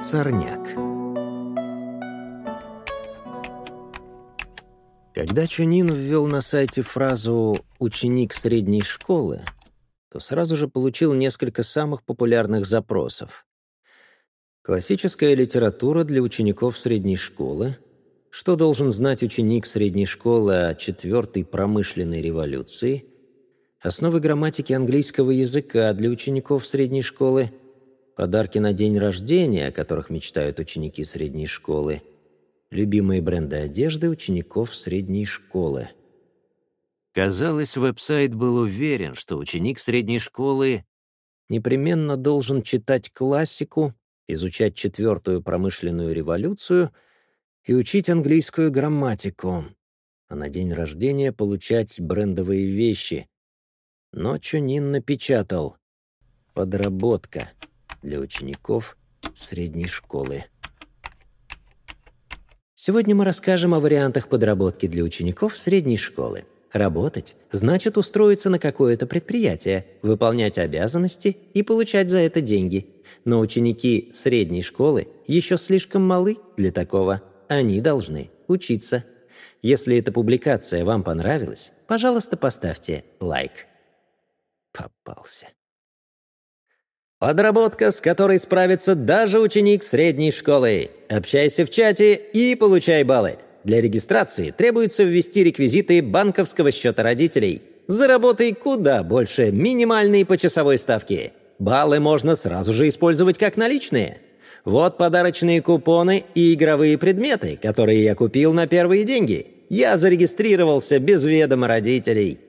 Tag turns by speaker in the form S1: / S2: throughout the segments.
S1: Сорняк. Когда Чунин ввел на сайте фразу «ученик средней школы», то сразу же получил несколько самых популярных запросов. Классическая литература для учеников средней школы, что должен знать ученик средней школы о четвертой промышленной революции, основы грамматики английского языка для учеников средней школы, подарки на день рождения, о которых мечтают ученики средней школы, любимые бренды одежды учеников средней школы. Казалось, веб-сайт был уверен, что ученик средней школы непременно должен читать классику, изучать четвертую промышленную революцию и учить английскую грамматику, а на день рождения получать брендовые вещи. Но Чунин напечатал «Подработка» для учеников средней школы. Сегодня мы расскажем о вариантах подработки для учеников средней школы. Работать значит устроиться на какое-то предприятие, выполнять обязанности и получать за это деньги. Но ученики средней школы еще слишком малы для такого. Они должны учиться. Если эта публикация вам понравилась, пожалуйста, поставьте лайк. Попался. Подработка, с которой справится даже ученик средней школы. Общайся в чате и получай баллы. Для регистрации требуется ввести реквизиты банковского счета родителей. Заработай куда больше минимальной почасовой ставки. Баллы можно сразу же использовать как наличные. Вот подарочные купоны и игровые предметы, которые я купил на первые деньги. Я зарегистрировался без ведома родителей.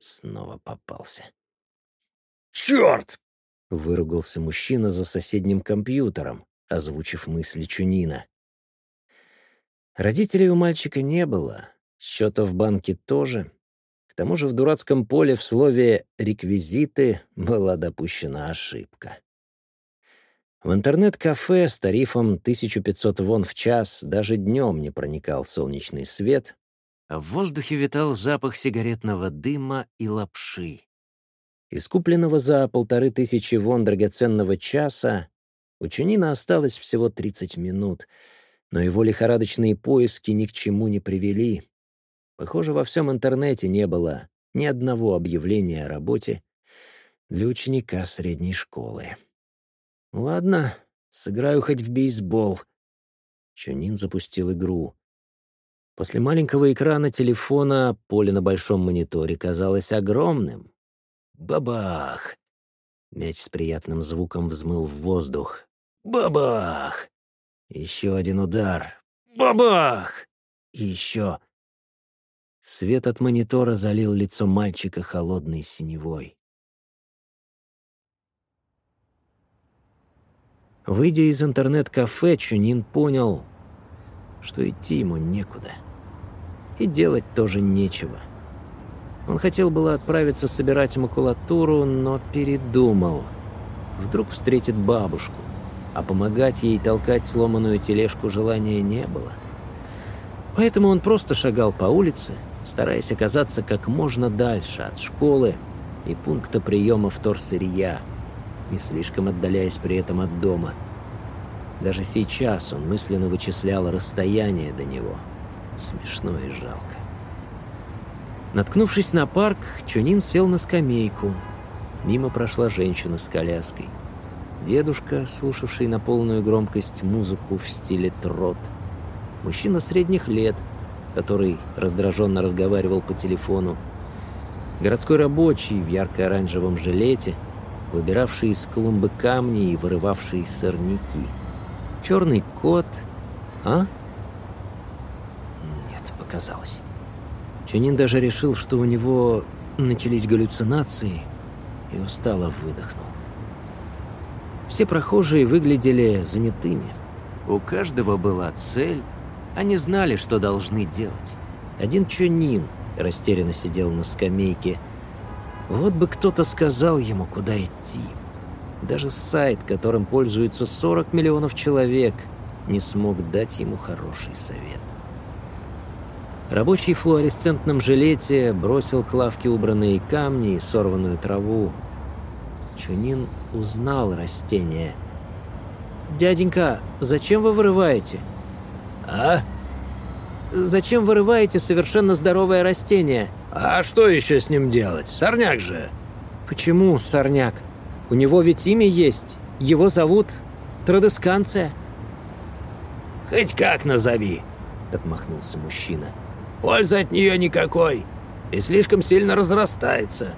S1: Снова попался. «Черт!» — выругался мужчина за соседним компьютером, озвучив мысли Чунина. Родителей у мальчика не было, счета в банке тоже. К тому же в дурацком поле в слове «реквизиты» была допущена ошибка. В интернет-кафе с тарифом 1500 вон в час даже днем не проникал солнечный свет, а в воздухе витал запах сигаретного дыма и лапши. Из купленного за полторы тысячи вон драгоценного часа у Чунина осталось всего 30 минут — но его лихорадочные поиски ни к чему не привели. Похоже, во всем интернете не было ни одного объявления о работе для ученика средней школы. «Ладно, сыграю хоть в бейсбол». Чунин запустил игру. После маленького экрана телефона поле на большом мониторе казалось огромным. Бабах! Мяч с приятным звуком взмыл в воздух. Бабах! Еще один удар. Бабах! Еще. Свет от монитора залил лицо мальчика холодной синевой. Выйдя из интернет-кафе, Чунин понял, что идти ему некуда. И делать тоже нечего. Он хотел было отправиться собирать макулатуру, но передумал. Вдруг встретит бабушку а помогать ей толкать сломанную тележку желания не было. Поэтому он просто шагал по улице, стараясь оказаться как можно дальше от школы и пункта приема вторсырья, не слишком отдаляясь при этом от дома. Даже сейчас он мысленно вычислял расстояние до него. Смешно и жалко. Наткнувшись на парк, Чунин сел на скамейку. Мимо прошла женщина с коляской. Дедушка, слушавший на полную громкость музыку в стиле трот. Мужчина средних лет, который раздраженно разговаривал по телефону. Городской рабочий в ярко-оранжевом жилете, выбиравший из клумбы камни и вырывавший сорняки. Черный кот... А? Нет, показалось. Чунин даже решил, что у него начались галлюцинации, и устало выдохнул. Все прохожие выглядели занятыми. У каждого была цель, они знали, что должны делать. Один Чунин растерянно сидел на скамейке. Вот бы кто-то сказал ему, куда идти. Даже сайт, которым пользуется 40 миллионов человек, не смог дать ему хороший совет. Рабочий в флуоресцентном жилете бросил к лавке убранные камни и сорванную траву, Чунин узнал растение. «Дяденька, зачем вы вырываете?»
S2: «А?
S1: Зачем вырываете совершенно здоровое растение?»
S2: А что еще с ним делать? Сорняк же!»
S1: «Почему сорняк? У него ведь имя есть. Его зовут Традесканция».
S2: «Хоть как назови», — отмахнулся мужчина. «Пользы от нее никакой, и слишком сильно разрастается.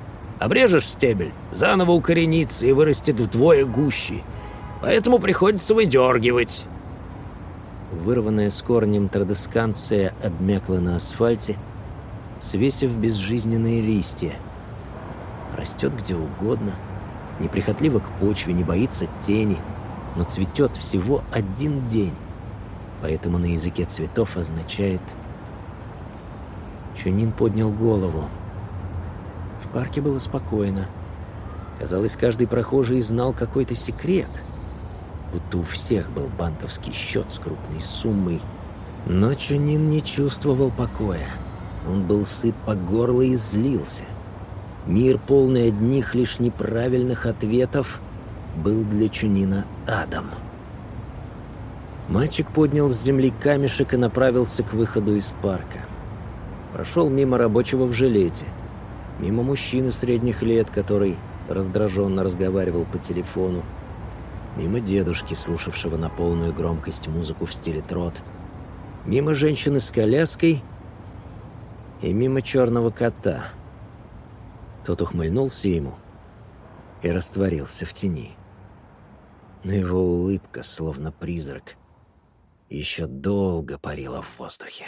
S2: Обрежешь стебель, заново укоренится и вырастет вдвое гуще. Поэтому приходится выдергивать».
S1: Вырванная с корнем традесканция обмякла на асфальте, свесив безжизненные листья. Растет где угодно, неприхотливо к почве, не боится тени, но цветет всего один день, поэтому на языке цветов означает Чунин поднял голову. В парке было спокойно. Казалось, каждый прохожий знал какой-то секрет. Будто у всех был банковский счет с крупной суммой. Но Чунин не чувствовал покоя. Он был сыт по горло и злился. Мир, полный одних лишь неправильных ответов, был для Чунина адом. Мальчик поднял с земли камешек и направился к выходу из парка. Прошел мимо рабочего в жилете, мимо мужчины средних лет, который раздраженно разговаривал по телефону, мимо дедушки, слушавшего на полную громкость музыку в стиле трот, мимо женщины с коляской и мимо черного кота. Тот ухмыльнулся ему и растворился в тени. Но его улыбка, словно призрак, еще долго парила в воздухе.